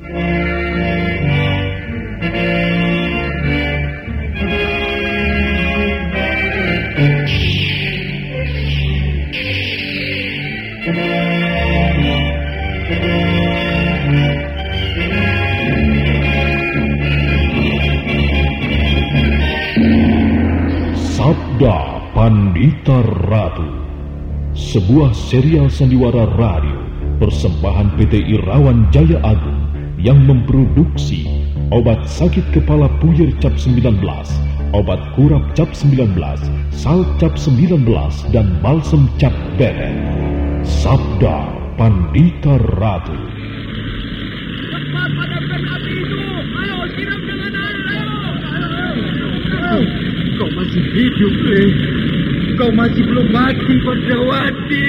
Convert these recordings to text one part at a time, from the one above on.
Sabda Pandita Ratu. Sebuah serial sandiwara radio Persembahan PT Irawan Jaya Agung Yang memproduksi Obat sakit kepala puyer cap 19 Obat kurap cap 19 Sal cap 19 Dan balsem cap beret Sabda Pandita Ratu. Kau masih hidup, Le. Kau masih belum mati, Padrawati.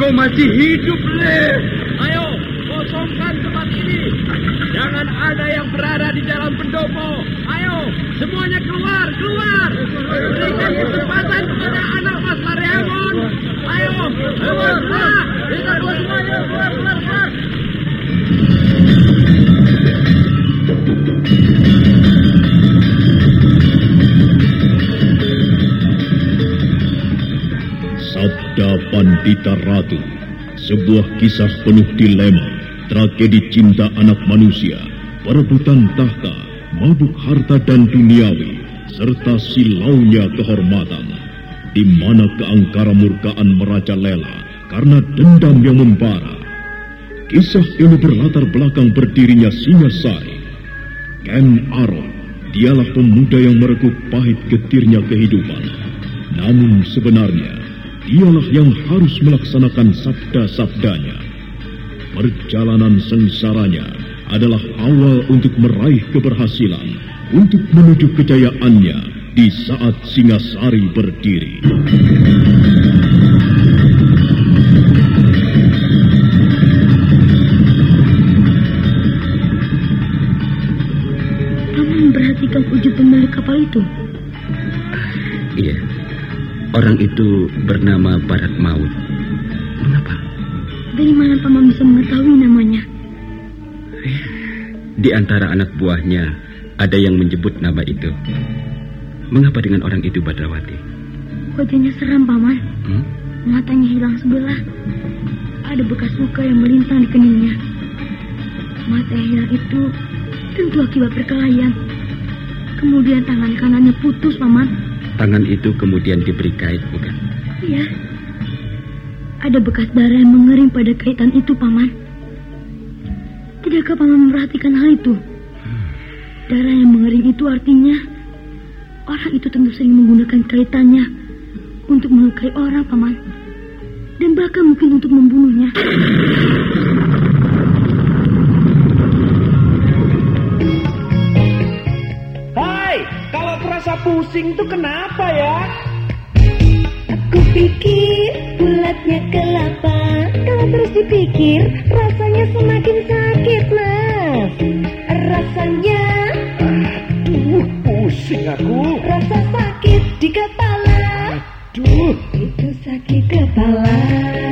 Kau masih hidup, Le. Ayo, kosongkan tempat ini. Jangan ada yang berada di dalam pendopo. Ayo, semuanya keluar, keluar. Berikan kesempatan kepada anak Mas Mariamon. Ayo, keluar, keluar. Kita keluar semuanya, keluar, keluar, keluar. Sabda Pandita Ratu, sebuah kisah penuh dilema, tragedi cinta anak manusia, perebutan tahta, mabuk harta dan duniawi, serta silaunya kehormatan, di mana keangkara murkaan merajalela karena dendam yang membara. Kisah ini berlatar belakang berdirinya Singasari. Ken Arok, dialah pemuda yang merekuk pahit getirnya kehidupan. Namun sebenarnya, dialah yang harus melaksanakan sabda-sabdanya. Perjalanan sengsaranya adalah awal untuk meraih keberhasilan, untuk menuju kejayaannya di saat Singasari berdiri. Paman memperhatikan ujung pemilik kapal itu. Iya. Orang itu bernama Barat Maut. Dari mana paman bisa mengetahui namanya? Di antara anak buahnya ada yang menyebut nama itu. Mengapa dengan orang itu Badrawati? Wajahnya seram paman. Hmm? Matanya hilang sebelah. Ada bekas luka yang melintang di keningnya. Mata yang hilang itu tentu akibat perkelahian. Kemudian tangan kanannya putus, paman. Tangan itu kemudian diberi kait, bukan? Iya. Ada bekas darah yang mengering pada kaitan itu, paman. Tidakkah paman memperhatikan hal itu? Darah yang mengering itu artinya orang itu tentu sering menggunakan kaitannya untuk melukai orang, paman. Dan bahkan mungkin untuk membunuhnya. Hai, kalau terasa pusing itu kenapa ya? Aku pikir bulatnya kelapa. Kalau terus dipikir rasanya semakin sakit mas. Rasanya Duh, pusing aku. rasa sakit di kepala. Duh, Itu sakit kepala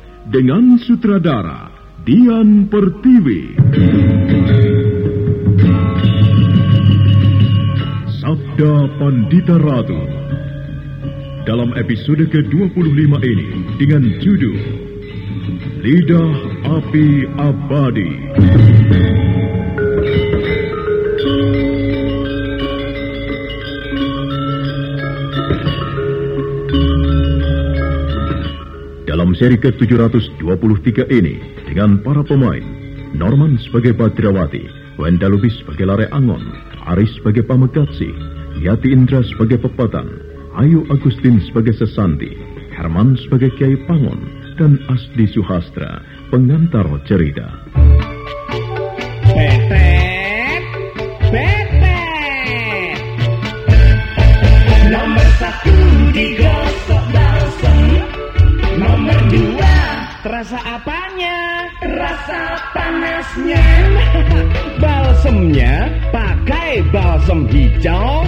dengan sutradara, Dian Pertiwi. Sabda Pandita Ratu dalam episode ke-25 ini dengan judul Lidah Api Abadi. Seri ke-723 ini dengan para pemain Norman sebagai Badrawati, Wenda Lubis sebagai Lare Angon, Aris sebagai Pamegatsi, Yati Indra sebagai Pepatan, Ayu Agustin sebagai Sesanti, Herman sebagai Kiai Pangon, dan Asdi Suhastra, pengantar cerita. Terasa apanya? rasa panasnya Balsemnya pakai balsem hijau.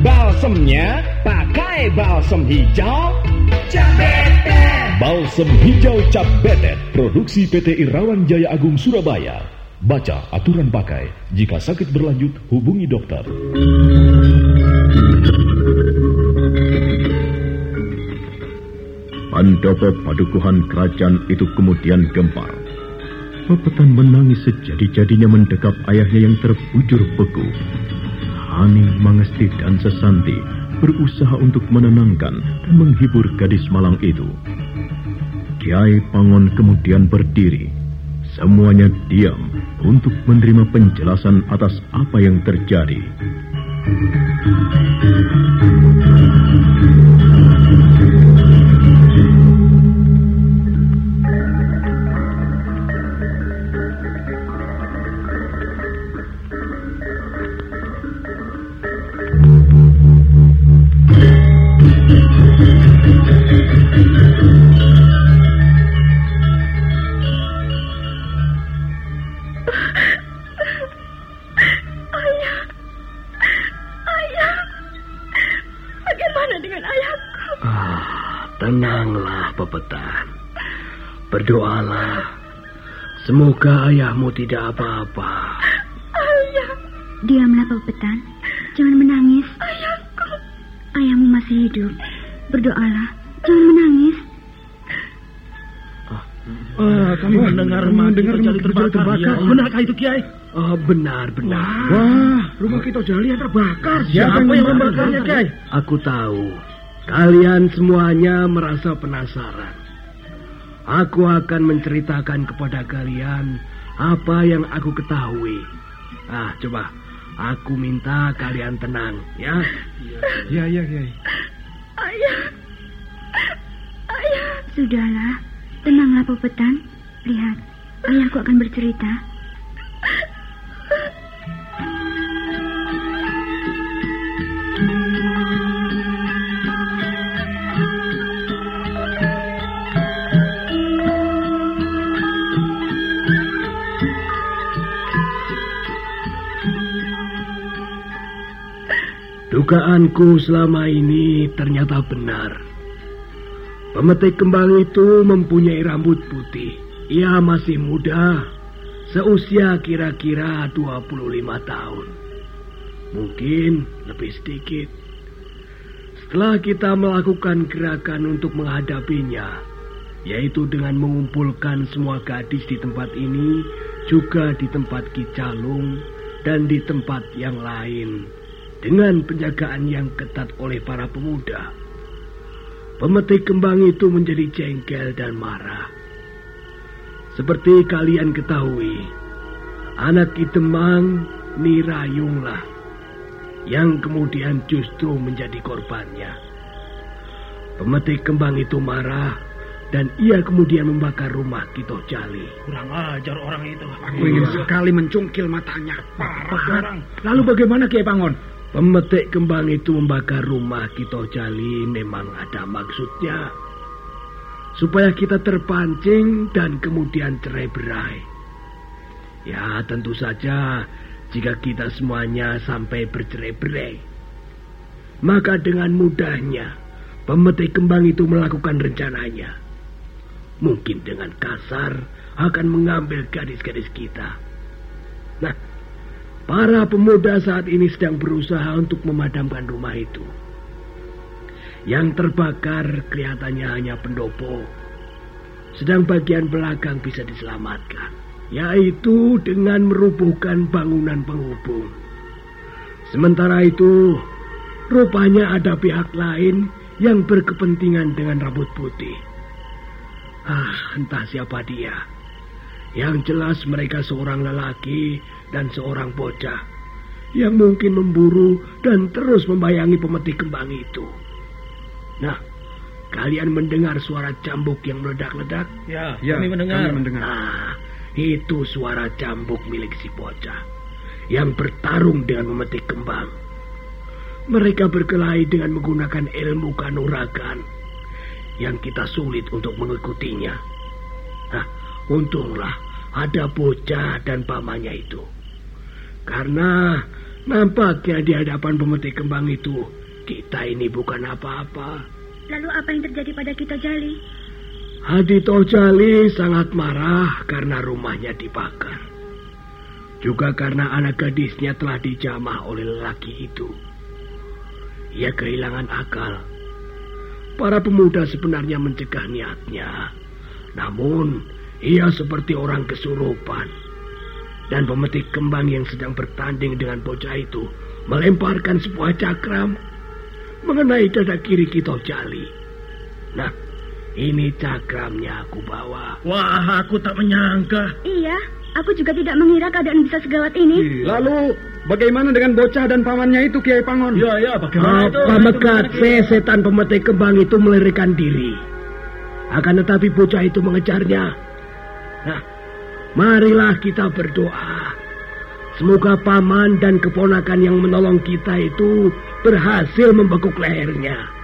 Balsemnya pakai balsem hijau. Cabetet Balsam hijau cap betet, produksi PT Irawan Jaya Agung Surabaya. Baca aturan pakai. Jika sakit berlanjut, hubungi dokter. Pandopo padukuhan kerajaan itu kemudian gempar. Pepetan menangis sejadi-jadinya mendekap ayahnya yang terbujur beku. Hani, Mangesti, dan Sesanti berusaha untuk menenangkan dan menghibur gadis malang itu. Kiai Pangon kemudian berdiri. Semuanya diam untuk menerima penjelasan atas apa yang terjadi. Bagaimana tenanglah, Pepetan. Berdoalah. Semoga ayahmu tidak apa-apa. Ayah, Diamlah Pepetan. Jangan menangis. ayahku. Ayahmu masih hidup. Berdoalah. Jangan menangis. Ah, kami mendengar mendengar terjadi terbakar. Ya. Benarkah itu Kiai? Oh, benar, benar. Wah, rumah kita Jali yang terbakar. Siapa yang membakarnya, Kiai? Aku tahu. Kalian semuanya merasa penasaran. Aku akan menceritakan kepada kalian apa yang aku ketahui. Ah, coba. Aku minta kalian tenang, ya. Ya, ya, Kiai. Ayah. Ayah. Sudahlah. Tenanglah Pepetan. Lihat. Ayahku akan bercerita. Dugaanku selama ini ternyata benar. Pemetik kembang itu mempunyai rambut putih. Ia masih muda, seusia kira-kira 25 tahun. Mungkin lebih sedikit. Setelah kita melakukan gerakan untuk menghadapinya, yaitu dengan mengumpulkan semua gadis di tempat ini, juga di tempat Kicalung, dan di tempat yang lain, dengan penjagaan yang ketat oleh para pemuda. Pemetik kembang itu menjadi jengkel dan marah. Seperti kalian ketahui, anak Kitemang Nirayunglah yang kemudian justru menjadi korbannya. Pemetik kembang itu marah dan ia kemudian membakar rumah Kito Jali. Kurang ajar orang itu. Aku ingin sekali mencungkil matanya. Parah. Lalu bagaimana Kiai Pangon? Pemetik kembang itu membakar rumah Kito Jali memang ada maksudnya. Supaya kita terpancing dan kemudian cerai berai. Ya tentu saja jika kita semuanya sampai bercerai berai. Maka dengan mudahnya pemetik kembang itu melakukan rencananya. mungkin dengan kasar akan mengambil gadis-gadis kita. Nah, para pemuda saat ini sedang berusaha untuk memadamkan rumah itu. Yang terbakar kelihatannya hanya pendopo, sedang bagian belakang bisa diselamatkan, yaitu dengan merubuhkan bangunan penghubung. Sementara itu, rupanya ada pihak lain yang berkepentingan dengan rambut putih. Ah, entah siapa dia. Yang jelas mereka seorang lelaki dan seorang bocah yang mungkin memburu dan terus membayangi pemetik kembang itu. Nah, kalian mendengar suara cambuk yang meledak-ledak? Ya, Ya, kami mendengar. kami mendengar. Nah, itu suara cambuk milik si bocah yang bertarung dengan memetik kembang. Mereka berkelahi dengan menggunakan ilmu kanuragan yang kita sulit untuk mengikutinya. Nah, untunglah ada bocah dan pamannya itu. Karena nampaknya di hadapan pemetik kembang itu kita ini bukan apa-apa. Lalu apa yang terjadi pada kita Jali? Hadi Tojali sangat marah karena rumahnya dibakar. Juga karena anak gadisnya telah dijamah oleh lelaki itu. Ia kehilangan akal. Para pemuda sebenarnya mencegah niatnya. Namun, ia seperti orang kesurupan. Dan pemetik kembang yang sedang bertanding dengan bocah itu melemparkan sebuah cakram mengenai dada kiri Kito Jali. Nah, ini cakramnya aku bawa. Wah, aku tak menyangka. Iya, aku juga tidak mengira keadaan bisa segawat ini. Lalu bagaimana dengan bocah dan pamannya itu Kiai Pangon? Ya, ya, bagaimana itu? Apa mekat setan pemetik kembang itu melarikan diri. Akan tetapi bocah itu mengejarnya. Nah, marilah kita berdoa. Semoga paman dan keponakan yang menolong kita itu berhasil membekuk lehernya.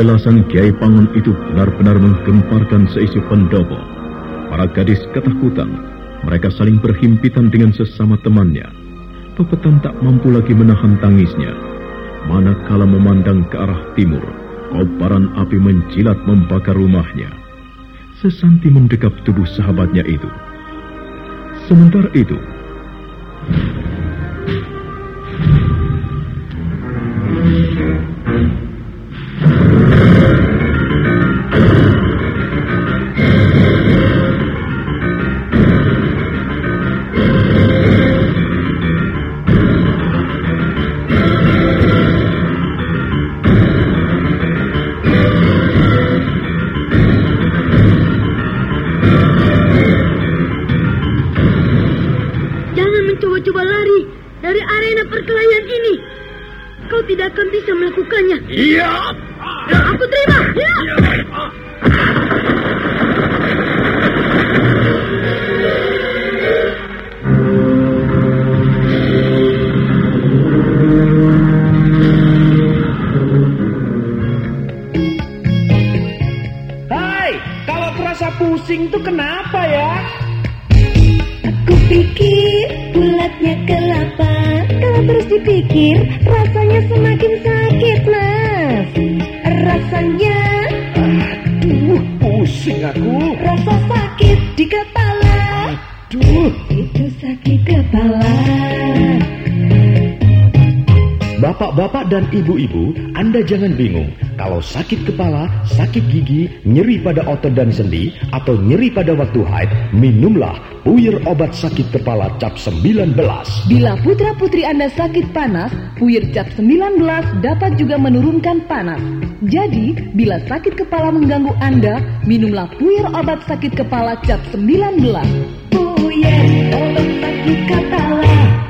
Penjelasan Kiai Pangon itu benar-benar menggemparkan seisi pendopo. Para gadis ketakutan. Mereka saling berhimpitan dengan sesama temannya. Pepetan tak mampu lagi menahan tangisnya. Manakala memandang ke arah timur, kobaran api menjilat membakar rumahnya. Sesanti mendekap tubuh sahabatnya itu. Sementara itu, tidak akan bisa melakukannya. Iya. Aku terima. Ya. Hai, kalau terasa pusing tuh kenapa ya? Aku pikir bulatnya kelapa. Kalau terus dipikir rasanya semakin sakit mas. Rasanya Aduh pusing aku. Rasa sakit di kepala. Aduh. Itu sakit kepala. Bapak-bapak dan ibu-ibu, Anda jangan bingung. Kalau sakit kepala, sakit gigi, nyeri pada otot dan sendi, atau nyeri pada waktu haid, minumlah Puyer obat sakit kepala cap 19. Bila putra-putri Anda sakit panas, Puyer cap 19 dapat juga menurunkan panas. Jadi, bila sakit kepala mengganggu Anda, minumlah Puyer obat sakit kepala cap 19. Puyer obat sakit kepala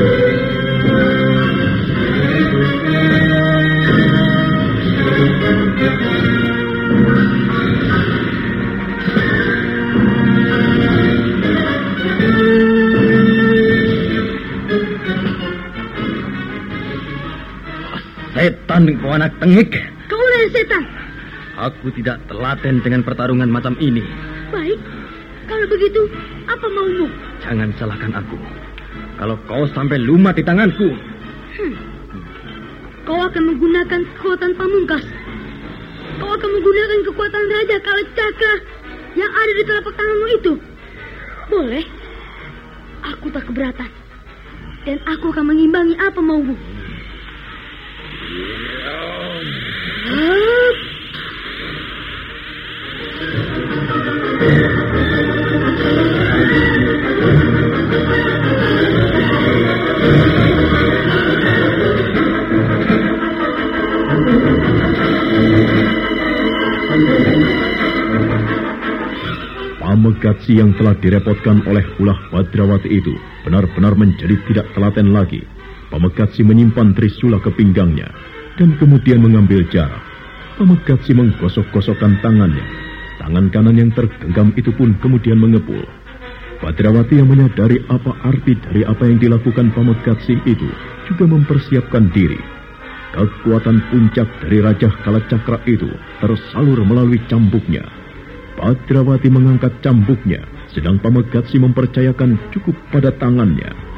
Kau anak tengik. Kau lah setan. Aku tidak telaten dengan pertarungan macam ini. Baik. Kalau begitu, apa maumu? Jangan salahkan aku. Kalau kau sampai lumat di tanganku. Hmm. Kau akan menggunakan kekuatan pamungkas. Kau akan menggunakan kekuatan Raja Kala Cakra yang ada di telapak tanganmu itu. Boleh. Aku tak keberatan. Dan aku akan mengimbangi apa maumu. Pamegatsi yang telah direpotkan oleh ulah Badrawati itu benar-benar menjadi tidak telaten lagi. Pamegatsi menyimpan Trisula ke pinggangnya dan kemudian mengambil jarak. Pamegatsi menggosok-gosokkan tangannya. Tangan kanan yang tergenggam itu pun kemudian mengepul. Badrawati yang menyadari apa arti dari apa yang dilakukan Pamegatsi itu juga mempersiapkan diri. Kekuatan puncak dari Raja Kalacakra itu tersalur melalui cambuknya. Badrawati mengangkat cambuknya, sedang Pamegatsi mempercayakan cukup pada tangannya.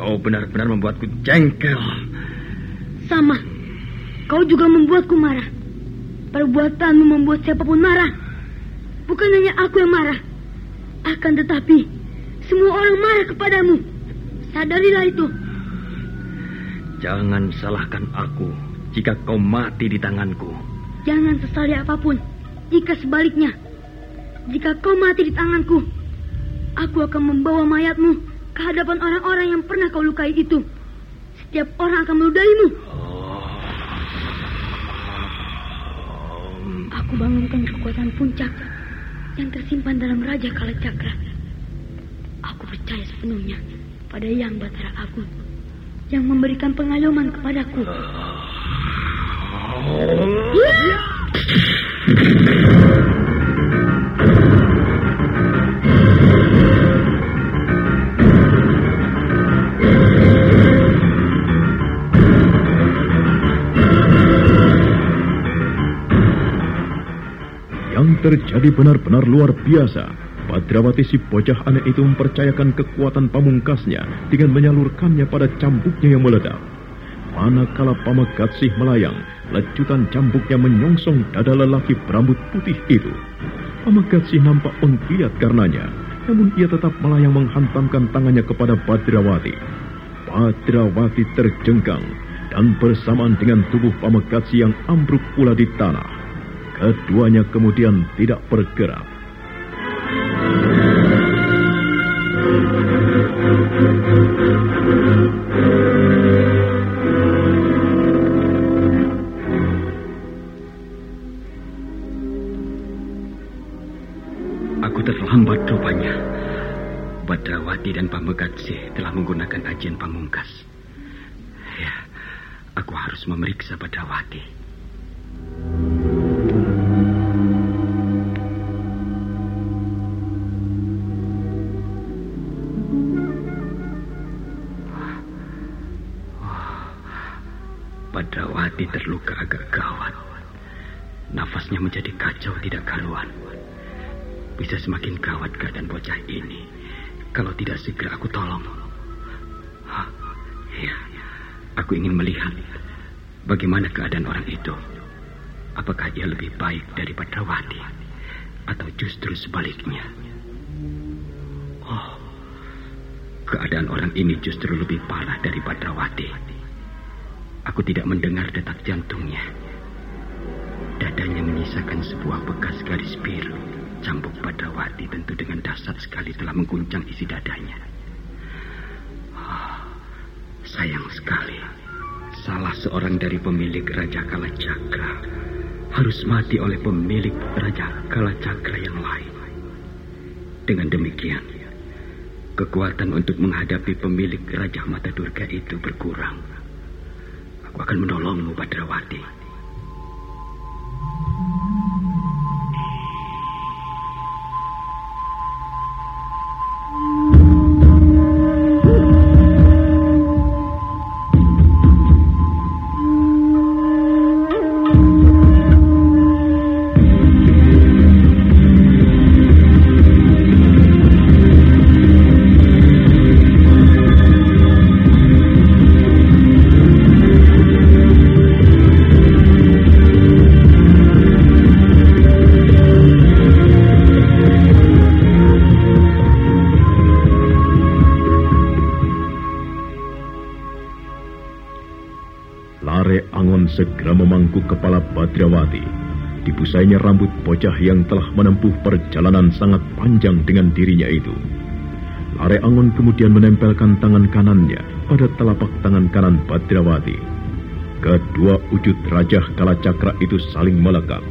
Kau benar-benar membuatku jengkel. Sama. Kau juga membuatku marah. Perbuatanmu membuat siapa pun marah. Bukan hanya aku yang marah. Akan tetapi, semua orang marah kepadamu. Sadarilah itu. Jangan salahkan aku jika kau mati di tanganku. Jangan sesali apa pun. Jika sebaliknya, jika kau mati di tanganku, aku akan membawa mayatmu ke hadapan orang-orang yang pernah kau lukai itu. Setiap orang akan meludaimu. Aku bangunkan kekuatan puncak yang tersimpan dalam Raja Kalacakra. Aku percaya sepenuhnya pada Yang Batara Agung yang memberikan pengayoman kepadaku. Ya! Terjadi benar-benar luar biasa. Badrawati si bocah aneh itu mempercayakan kekuatan pamungkasnya dengan menyalurkannya pada cambuknya yang meledak. Manakala Pamegatsih melayang, lecutan cambuknya menyongsong dada lelaki berambut putih itu. Pamegatsih nampak penggeliat karenanya, namun ia tetap melayang menghantamkan tangannya kepada Badrawati. Badrawati terjengkang dan bersamaan dengan tubuh Pamegatsi yang ambruk pula di tanah. Keduanya kemudian tidak bergerak. Aku terlambat rupanya. Badrawati dan Pamegatsi telah menggunakan ajian pamungkas. Aku harus memeriksa Badrawati. Badrawati terluka agak gawat. Nafasnya menjadi kacau tidak karuan. Bisa semakin gawat keadaan bocah ini kalau tidak segera aku tolong. Hah, ya, aku ingin melihat bagaimana keadaan orang itu. Apakah ia lebih baik daripada Rawati atau justru sebaliknya? Oh, keadaan orang ini justru lebih parah daripada Rawati. Aku tidak mendengar detak jantungnya. Dadanya menyisakan sebuah bekas garis biru. Cambuk Padrawati tentu dengan dasar sekali telah mengguncang isi dadanya. Oh, sayang sekali. Salah seorang dari pemilik Raja Kalacakra harus mati oleh pemilik Raja Kalacakra yang lain. Dengan demikian, kekuatan untuk menghadapi pemilik Raja Mata Durga itu berkurang. Akan menolongmu, Badrawati. Memangku kepala Badrawati. Dibusainya rambut bocah yang telah menempuh perjalanan sangat panjang dengan dirinya itu. Lare Angon kemudian menempelkan tangan kanannya pada telapak tangan kanan Badrawati. Kedua wujud Raja Kalacakra itu saling melekat.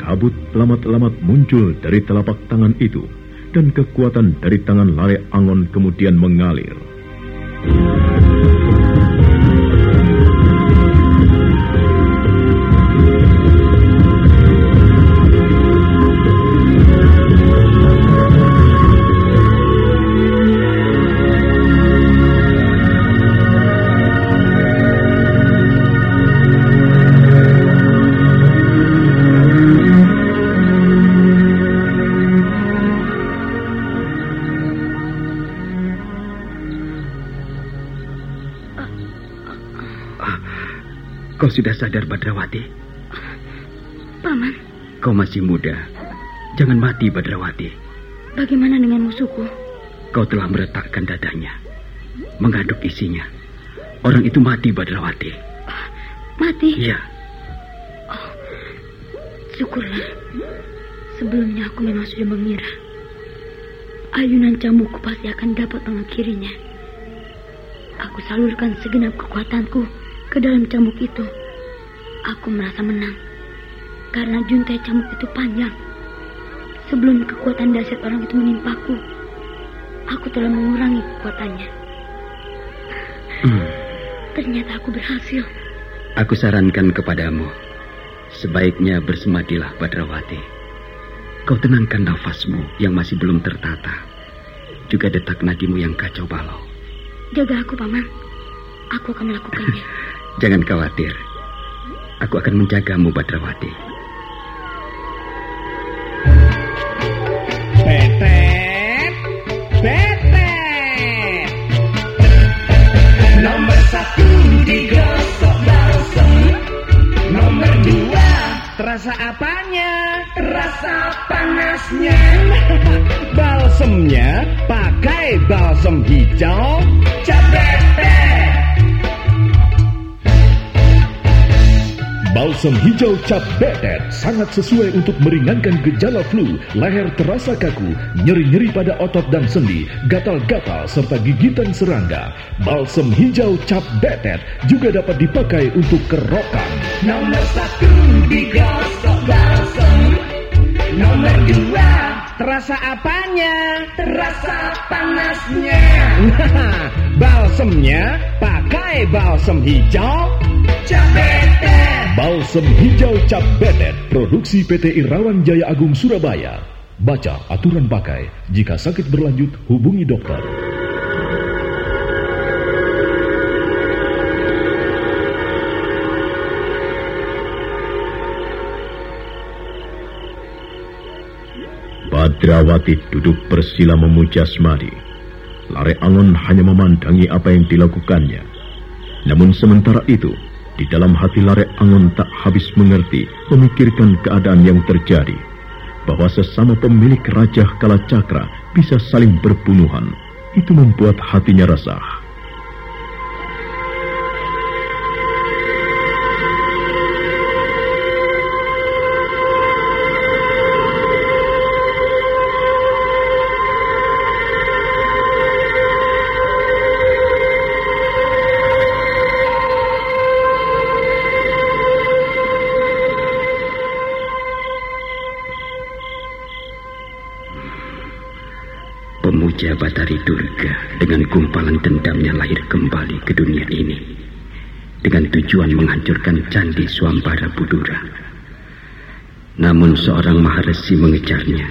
Kabut lamat-lamat muncul dari telapak tangan itu, dan kekuatan dari tangan Lare Angon kemudian mengalir. Sudah sadar, Badrawati? Paman. Kau masih muda. Jangan mati, Badrawati. Bagaimana dengan musuhku? Kau telah meretakkan dadanya. Mengaduk isinya. Orang itu mati, Badrawati. Mati? Iya. Oh, syukurlah. Sebelumnya aku memang sudah mengira. Ayunan cambukku pasti akan dapat mengakhirinya. Aku salurkan segenap kekuatanku ke dalam cambuk itu. Aku merasa menang. Karena juntai cambuk itu panjang. Sebelum kekuatan dahsyat orang itu menimpaku, aku telah mengurangi kekuatannya. Hmm. Ternyata aku berhasil. Aku sarankan kepadamu, sebaiknya bersemadilah Badrawati. Kau tenangkan nafasmu yang masih belum tertata. Juga detak nadimu yang kacau balau. Jaga aku, Paman. Aku akan melakukannya. Jangan khawatir. Aku akan menjagamu, Badrawati. Betet, betet. Nomor satu digosok balsem. Nomor dua terasa apanya? Rasa panasnya. Balsemnya pakai balsem hijau. Cabetet. Balsam hijau cap betet sangat sesuai untuk meringankan gejala flu, leher terasa kaku, nyeri-nyeri pada otot dan sendi, gatal-gatal serta gigitan serangga. Balsam hijau cap betet juga dapat dipakai untuk kerokan. Nomor satu digosok balsem. Nomor dua terasa apanya? Terasa panasnya. balsemnya pakai balsem hijau Cap Balsem hijau cap betet, produksi PT Irawan Jaya Agung Surabaya. Baca aturan pakai. Jika sakit berlanjut, hubungi dokter. Badrawati duduk bersila memuja Smadi. Lare Angon hanya memandangi apa yang dilakukannya. Namun sementara itu, di dalam hati Lare Angon tak habis mengerti memikirkan keadaan yang terjadi. Bahwa sesama pemilik Raja Kalacakra bisa saling berbunuhan. Itu membuat hatinya resah. Batari Durga dengan gumpalan dendamnya lahir kembali ke dunia ini dengan tujuan menghancurkan candi Swambara Budura. Namun seorang maharesi mengejarnya,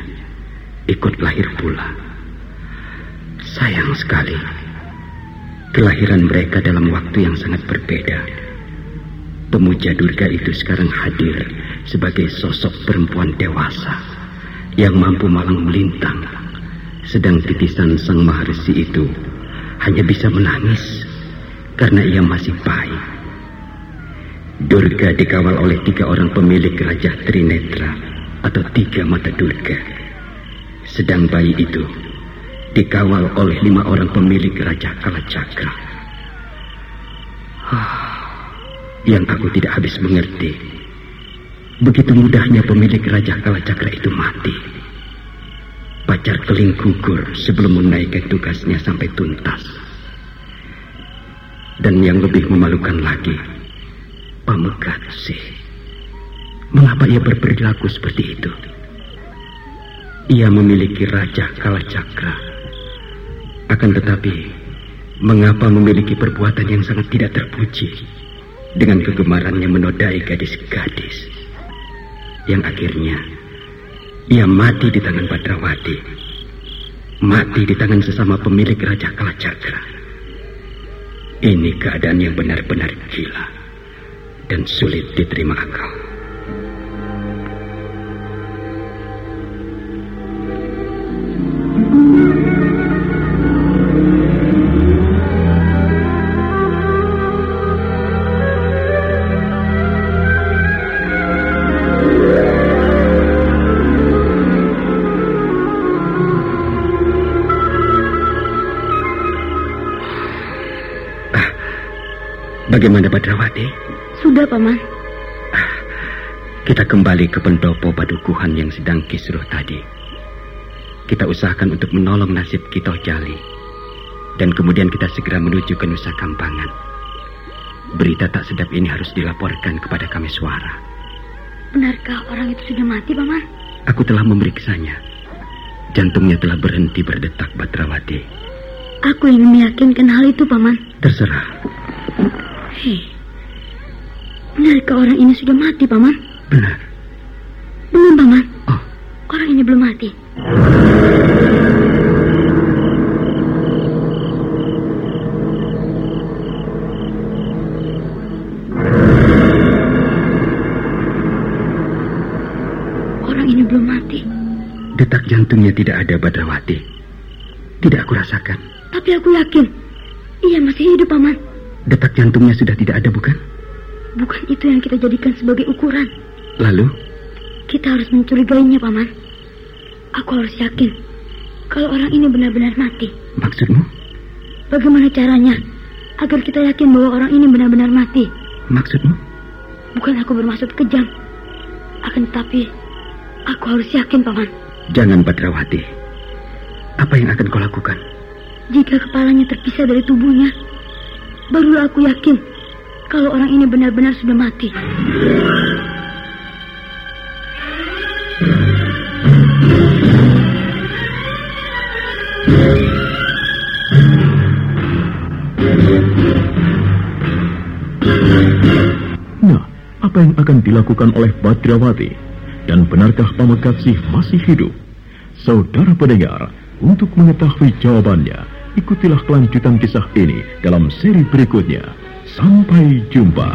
ikut lahir pula. Sayang sekali, kelahiran mereka dalam waktu yang sangat berbeda. Pemuja Durga itu sekarang hadir sebagai sosok perempuan dewasa yang mampu malang melintang sedang titisan sang maharsi itu hanya bisa menangis karena ia masih bayi. Durga dikawal oleh tiga orang pemilik Raja Trinetra atau tiga mata Durga. Sedang bayi itu dikawal oleh lima orang pemilik Raja Kalacakra. yang aku tidak habis mengerti. Begitu mudahnya pemilik Raja Kalacakra itu mati. Pacar keling gugur sebelum menaikkan tugasnya sampai tuntas. Dan yang lebih memalukan lagi, sih. Mengapa ia berperilaku seperti itu? Ia memiliki Raja Kalacakra. Akan tetapi, mengapa memiliki perbuatan yang sangat tidak terpuji dengan kegemarannya menodai gadis-gadis yang akhirnya ia mati di tangan Badrawati. Mati di tangan sesama pemilik Raja Kalacakra. Ini keadaan yang benar-benar gila dan sulit diterima akal. Bagaimana Badrawati? Sudah, Paman. Kita kembali ke pendopo padukuhan yang sedang kisruh tadi. Kita usahakan untuk menolong nasib kita Jali. Dan kemudian kita segera menuju ke Nusa Kampangan. Berita tak sedap ini harus dilaporkan kepada kami suara. Benarkah orang itu sudah mati, Paman? Aku telah memeriksanya. Jantungnya telah berhenti berdetak, Badrawati. Aku ingin meyakinkan hal itu, Paman. Terserah. Hei, benarkah orang ini sudah mati, Paman? Benar. Belum, Paman. Oh. Orang ini belum mati. Orang ini belum mati. Detak jantungnya tidak ada, Badrawati. Tidak aku rasakan. Tapi aku yakin ia masih hidup, Paman. Detak jantungnya sudah tidak ada, bukan? Bukan itu yang kita jadikan sebagai ukuran. Lalu? Kita harus mencurigainya, Paman. Aku harus yakin kalau orang ini benar-benar mati. Maksudmu? Bagaimana caranya agar kita yakin bahwa orang ini benar-benar mati? Maksudmu? Bukan aku bermaksud kejam. Akan tetapi, aku harus yakin, Paman. Jangan, Badrawati. Apa yang akan kau lakukan? Jika kepalanya terpisah dari tubuhnya, Barulah aku yakin kalau orang ini benar-benar sudah mati. You. apa yang akan dilakukan oleh Badrawati? Dan benarkah Pamekatsih masih hidup? Saudara pendengar, untuk mengetahui jawabannya, ikutilah kelanjutan kisah ini dalam seri berikutnya. Sampai jumpa.